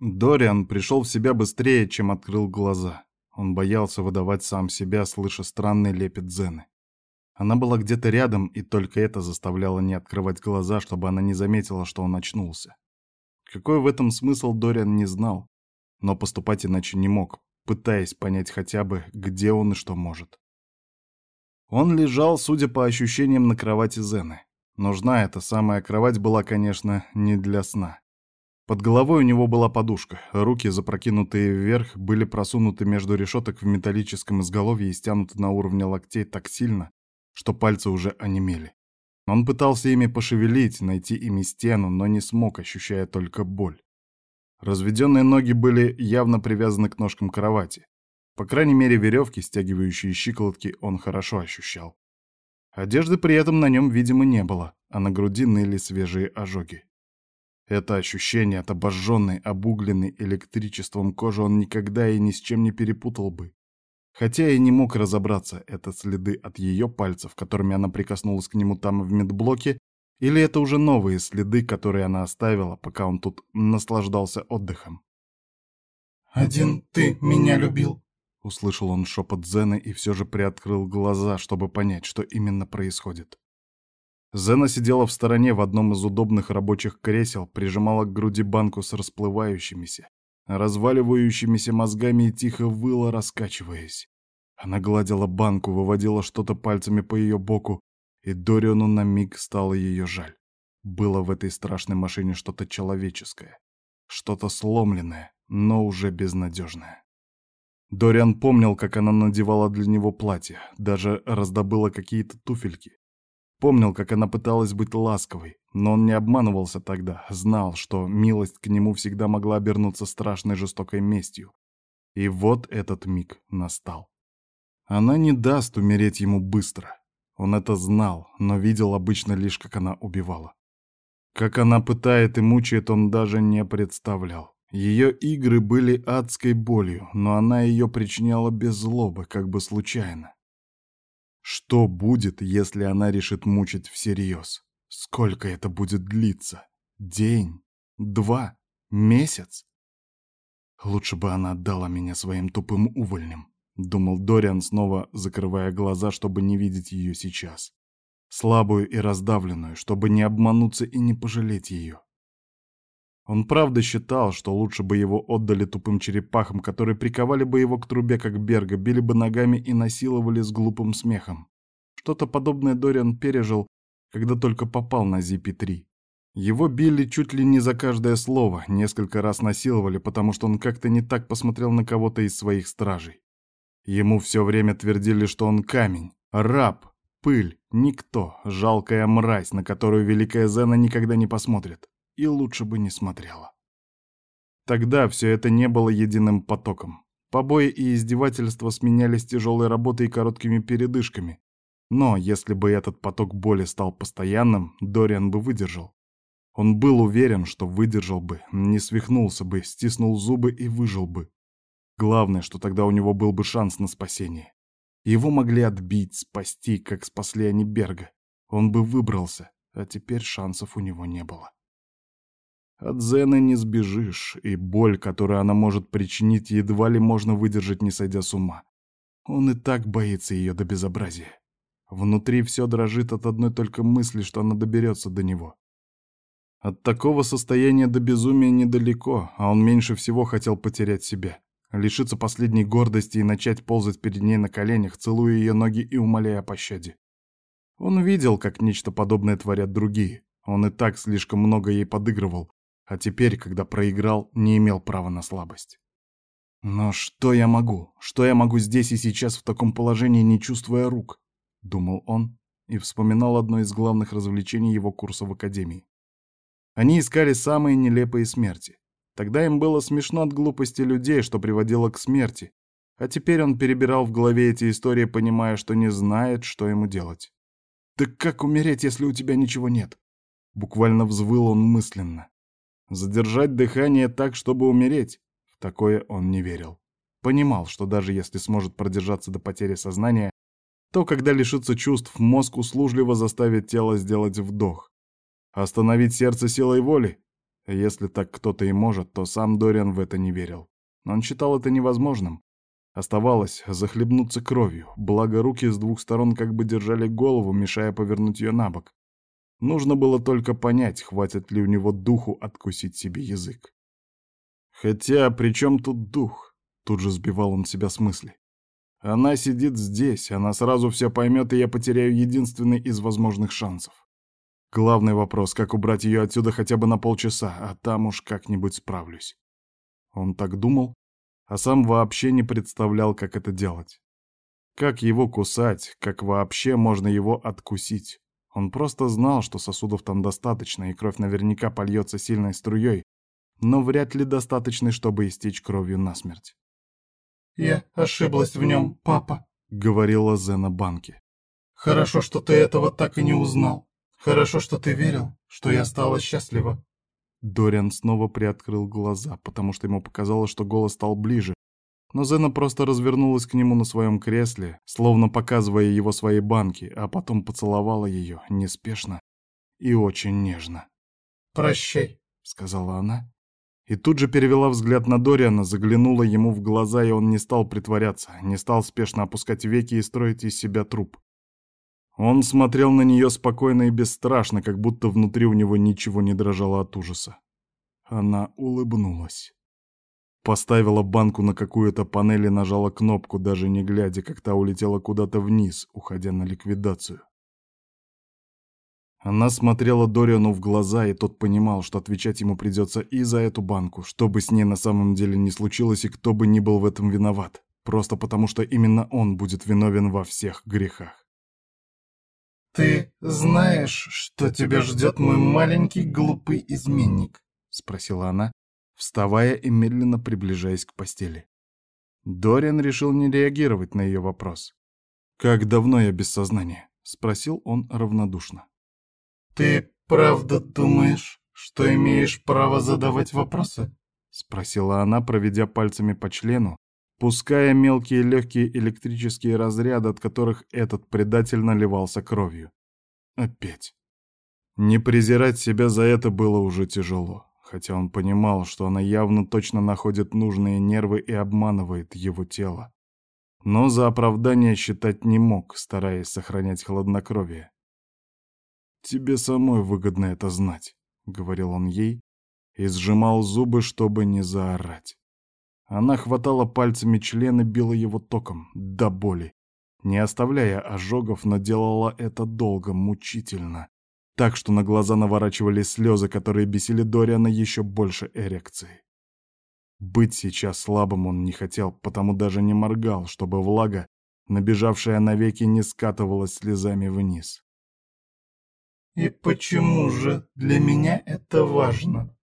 Дориан пришел в себя быстрее, чем открыл глаза. Он боялся выдавать сам себя, слыша странный лепет Зены. Она была где-то рядом, и только это заставляло не открывать глаза, чтобы она не заметила, что он очнулся. Какой в этом смысл Дориан не знал, но поступать иначе не мог, пытаясь понять хотя бы, где он и что может. Он лежал, судя по ощущениям, на кровати Зены. Нужна эта самая кровать была, конечно, не для сна. Под головой у него была подушка, руки, запрокинутые вверх, были просунуты между решеток в металлическом изголовье и стянуты на уровне локтей так сильно, что пальцы уже онемели. Он пытался ими пошевелить, найти ими стену, но не смог, ощущая только боль. Разведенные ноги были явно привязаны к ножкам кровати. По крайней мере, веревки, стягивающие щиколотки, он хорошо ощущал. Одежды при этом на нем, видимо, не было, а на груди ныли свежие ожоги. Это ощущение от обожженной, обугленной электричеством кожи он никогда и ни с чем не перепутал бы. Хотя и не мог разобраться, это следы от ее пальцев, которыми она прикоснулась к нему там в медблоке, или это уже новые следы, которые она оставила, пока он тут наслаждался отдыхом. «Один ты меня любил», — услышал он шепот Зены и все же приоткрыл глаза, чтобы понять, что именно происходит. Зена сидела в стороне в одном из удобных рабочих кресел, прижимала к груди банку с расплывающимися, разваливающимися мозгами и тихо выла, раскачиваясь. Она гладила банку, выводила что-то пальцами по ее боку, и Дориону на миг стало ее жаль. Было в этой страшной машине что-то человеческое, что-то сломленное, но уже безнадежное. Дориан помнил, как она надевала для него платье, даже раздобыла какие-то туфельки. Помнил, как она пыталась быть ласковой, но он не обманывался тогда, знал, что милость к нему всегда могла обернуться страшной жестокой местью. И вот этот миг настал. Она не даст умереть ему быстро. Он это знал, но видел обычно лишь, как она убивала. Как она пытает и мучает, он даже не представлял. Ее игры были адской болью, но она ее причиняла без злобы, как бы случайно. Что будет, если она решит мучить всерьез? Сколько это будет длиться? День? Два? Месяц? Лучше бы она отдала меня своим тупым увольням, думал Дориан, снова закрывая глаза, чтобы не видеть ее сейчас. Слабую и раздавленную, чтобы не обмануться и не пожалеть ее. Он правда считал, что лучше бы его отдали тупым черепахам, которые приковали бы его к трубе, как Берга, били бы ногами и насиловали с глупым смехом. Что-то подобное Дориан пережил, когда только попал на Зипи-3. Его били чуть ли не за каждое слово, несколько раз насиловали, потому что он как-то не так посмотрел на кого-то из своих стражей. Ему все время твердили, что он камень, раб, пыль, никто, жалкая мразь, на которую Великая Зена никогда не посмотрит и лучше бы не смотрела. Тогда все это не было единым потоком. Побои и издевательства сменялись тяжелой работой и короткими передышками. Но если бы этот поток боли стал постоянным, Дориан бы выдержал. Он был уверен, что выдержал бы, не свихнулся бы, стиснул зубы и выжил бы. Главное, что тогда у него был бы шанс на спасение. Его могли отбить, спасти, как спасли они Берга. Он бы выбрался, а теперь шансов у него не было. От Зены не сбежишь, и боль, которую она может причинить, едва ли можно выдержать, не сойдя с ума. Он и так боится ее до безобразия. Внутри все дрожит от одной только мысли, что она доберется до него. От такого состояния до безумия недалеко, а он меньше всего хотел потерять себя. Лишиться последней гордости и начать ползать перед ней на коленях, целуя ее ноги и умоляя о пощаде. Он видел, как нечто подобное творят другие. Он и так слишком много ей подыгрывал, а теперь, когда проиграл, не имел права на слабость. «Но что я могу? Что я могу здесь и сейчас в таком положении, не чувствуя рук?» — думал он и вспоминал одно из главных развлечений его курса в академии. Они искали самые нелепые смерти. Тогда им было смешно от глупости людей, что приводило к смерти, а теперь он перебирал в голове эти истории, понимая, что не знает, что ему делать. «Так как умереть, если у тебя ничего нет?» Буквально взвыл он мысленно. Задержать дыхание так, чтобы умереть? В такое он не верил. Понимал, что даже если сможет продержаться до потери сознания, то, когда лишится чувств, мозг услужливо заставит тело сделать вдох. Остановить сердце силой воли? Если так кто-то и может, то сам Дориан в это не верил. Он считал это невозможным. Оставалось захлебнуться кровью, благо руки с двух сторон как бы держали голову, мешая повернуть ее на бок. Нужно было только понять, хватит ли у него духу откусить себе язык. Хотя, при чем тут дух? Тут же сбивал он себя с мысли. Она сидит здесь, она сразу все поймет, и я потеряю единственный из возможных шансов. Главный вопрос, как убрать ее отсюда хотя бы на полчаса, а там уж как-нибудь справлюсь. Он так думал, а сам вообще не представлял, как это делать. Как его кусать, как вообще можно его откусить. Он просто знал, что сосудов там достаточно, и кровь наверняка польется сильной струей, но вряд ли достаточной, чтобы истечь кровью насмерть. «Я ошиблась в нем, папа», — говорила Зена Банки. «Хорошо, что ты этого так и не узнал. Хорошо, что ты верил, что я стала счастлива». Дориан снова приоткрыл глаза, потому что ему показалось, что голос стал ближе, но Зена просто развернулась к нему на своем кресле, словно показывая его своей банки, а потом поцеловала ее неспешно и очень нежно. «Прощай», — сказала она. И тут же перевела взгляд на Дориана, заглянула ему в глаза, и он не стал притворяться, не стал спешно опускать веки и строить из себя труп. Он смотрел на нее спокойно и бесстрашно, как будто внутри у него ничего не дрожало от ужаса. Она улыбнулась. Поставила банку на какую-то панель и нажала кнопку, даже не глядя, как та улетела куда-то вниз, уходя на ликвидацию. Она смотрела Дориану в глаза, и тот понимал, что отвечать ему придется и за эту банку, что бы с ней на самом деле не случилось и кто бы ни был в этом виноват, просто потому что именно он будет виновен во всех грехах. «Ты знаешь, что тебя ждет мой маленький глупый изменник?» — спросила она, вставая и медленно приближаясь к постели. Дориан решил не реагировать на ее вопрос. «Как давно я без сознания?» — спросил он равнодушно. «Ты правда думаешь, что имеешь право задавать вопросы?» — спросила она, проведя пальцами по члену, пуская мелкие легкие электрические разряды, от которых этот предатель наливался кровью. Опять. Не презирать себя за это было уже тяжело, хотя он понимал, что она явно точно находит нужные нервы и обманывает его тело. Но за оправдание считать не мог, стараясь сохранять хладнокровие. «Тебе самой выгодно это знать», — говорил он ей и сжимал зубы, чтобы не заорать. Она хватала пальцами член и била его током, до боли, не оставляя ожогов, но делала это долго, мучительно, так что на глаза наворачивались слезы, которые бесили Дориана еще больше эрекции. Быть сейчас слабым он не хотел, потому даже не моргал, чтобы влага, набежавшая навеки, не скатывалась слезами вниз. «И почему же для меня это важно?»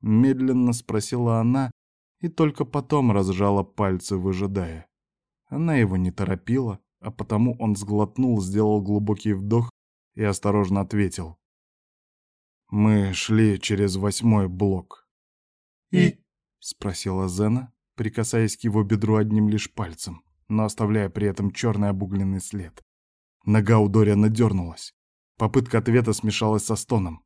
Медленно спросила она, и только потом разжала пальцы, выжидая. Она его не торопила, а потому он сглотнул, сделал глубокий вдох и осторожно ответил. «Мы шли через восьмой блок». «И?» — спросила Зена, прикасаясь к его бедру одним лишь пальцем, но оставляя при этом черный обугленный след. Нога у Дориана дернулась. Попытка ответа смешалась со стоном.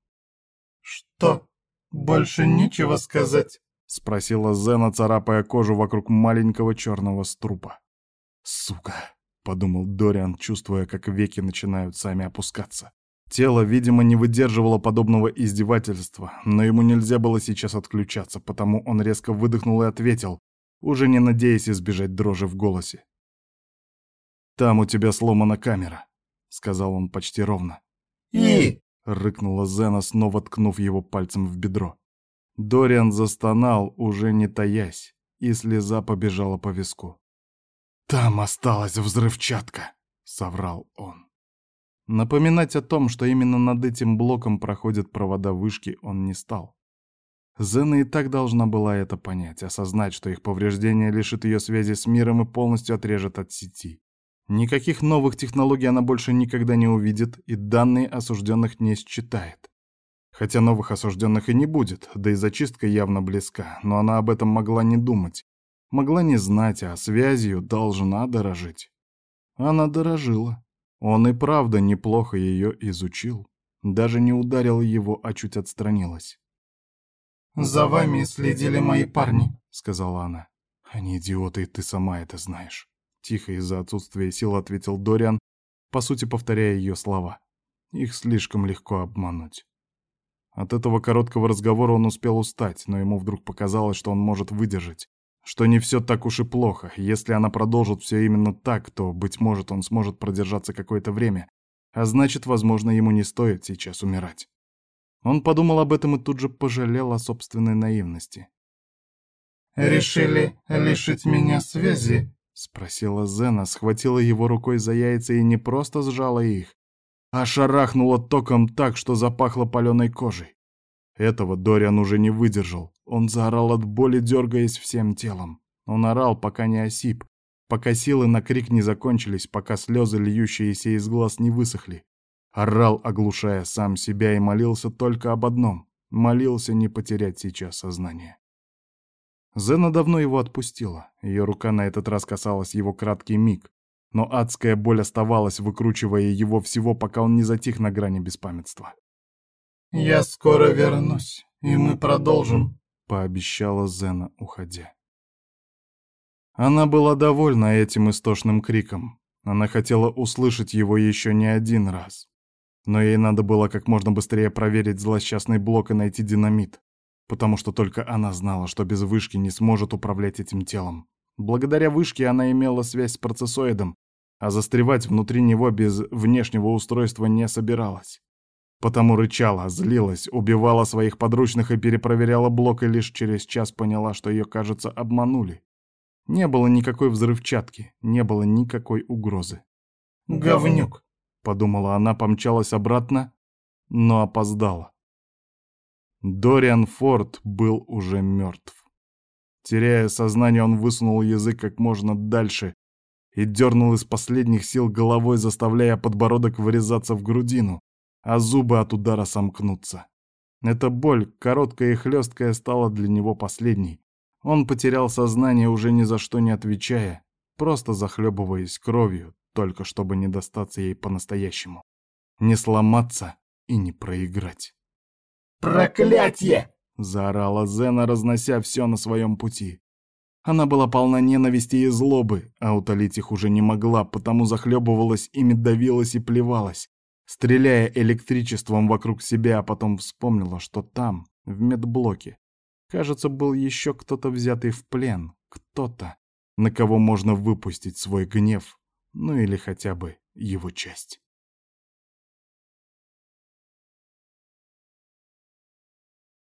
«Что? Больше нечего сказать?» — спросила Зена, царапая кожу вокруг маленького черного струпа. «Сука!» — подумал Дориан, чувствуя, как веки начинают сами опускаться. Тело, видимо, не выдерживало подобного издевательства, но ему нельзя было сейчас отключаться, потому он резко выдохнул и ответил, уже не надеясь избежать дрожи в голосе. «Там у тебя сломана камера», — сказал он почти ровно. «И?» — рыкнула Зена, снова ткнув его пальцем в бедро. Дориан застонал, уже не таясь, и слеза побежала по виску. «Там осталась взрывчатка», — соврал он. Напоминать о том, что именно над этим блоком проходят провода вышки, он не стал. Зена и так должна была это понять, осознать, что их повреждение лишит ее связи с миром и полностью отрежет от сети. Никаких новых технологий она больше никогда не увидит и данные осужденных не считает. Хотя новых осужденных и не будет, да и зачистка явно близка, но она об этом могла не думать. Могла не знать, а связью должна дорожить. Она дорожила. Он и правда неплохо ее изучил. Даже не ударил его, а чуть отстранилась. За вами следили мои парни», — сказала она. «Они идиоты, и ты сама это знаешь». Тихо из-за отсутствия сил ответил Дориан, по сути повторяя ее слова. Их слишком легко обмануть. От этого короткого разговора он успел устать, но ему вдруг показалось, что он может выдержать, что не все так уж и плохо. Если она продолжит все именно так, то, быть может, он сможет продержаться какое-то время, а значит, возможно, ему не стоит сейчас умирать. Он подумал об этом и тут же пожалел о собственной наивности. «Решили лишить меня связи?» — спросила Зена, схватила его рукой за яйца и не просто сжала их, а шарахнула током так, что запахло паленой кожей. Этого Дориан уже не выдержал. Он заорал от боли, дергаясь всем телом. Он орал, пока не осип, пока силы на крик не закончились, пока слезы, льющиеся из глаз, не высохли. Орал, оглушая сам себя, и молился только об одном — молился не потерять сейчас сознание. Зена давно его отпустила. Ее рука на этот раз касалась его краткий миг, но адская боль оставалась, выкручивая его всего, пока он не затих на грани беспамятства. «Я скоро вернусь, и мы продолжим», — пообещала Зена, уходя. Она была довольна этим истошным криком. Она хотела услышать его еще не один раз. Но ей надо было как можно быстрее проверить злосчастный блок и найти динамит, потому что только она знала, что без вышки не сможет управлять этим телом. Благодаря вышке она имела связь с процессоидом, а застревать внутри него без внешнего устройства не собиралась. Потому рычала, злилась, убивала своих подручных и перепроверяла блок, и лишь через час поняла, что ее, кажется, обманули. Не было никакой взрывчатки, не было никакой угрозы. «Говнюк!» — подумала она, помчалась обратно, но опоздала. Дориан Форд был уже мертв. Теряя сознание, он высунул язык как можно дальше и дернул из последних сил головой, заставляя подбородок вырезаться в грудину, а зубы от удара сомкнуться. Эта боль, короткая и хлесткая, стала для него последней. Он потерял сознание, уже ни за что не отвечая, просто захлебываясь кровью, только чтобы не достаться ей по-настоящему. Не сломаться и не проиграть. «Проклятье!» — заорала Зена, разнося все на своем пути. Она была полна ненависти и злобы, а утолить их уже не могла, потому захлебывалась ими, давилась и плевалась, стреляя электричеством вокруг себя, а потом вспомнила, что там, в медблоке, кажется, был еще кто-то взятый в плен, кто-то, на кого можно выпустить свой гнев, ну или хотя бы его часть.